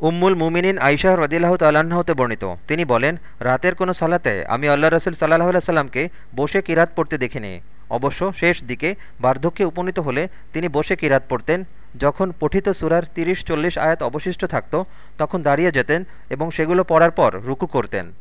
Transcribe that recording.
উম্মুল মুমিনিন আইশাহ রদিল্লাহ তাল্লাহ্ন বর্ণিত। তিনি বলেন, রাতের কোনো সালাতে আমি আল্লাহ রসুল সাল্লাহ সাল্লামকে বসে কিরাত পড়তে দেখিনি। অবশ্য শেষ দিকে বার্ধক্যে উপনীত হলে তিনি বসে কিরাত পড়তেন। যখন পঠিত সুরার তিরিশ চল্লিশ আয়াত অবশিষ্ট থাকত, তখন দাঁড়িয়ে যেতেন এবং সেগুলো পড়ার পর রুকু করতেন।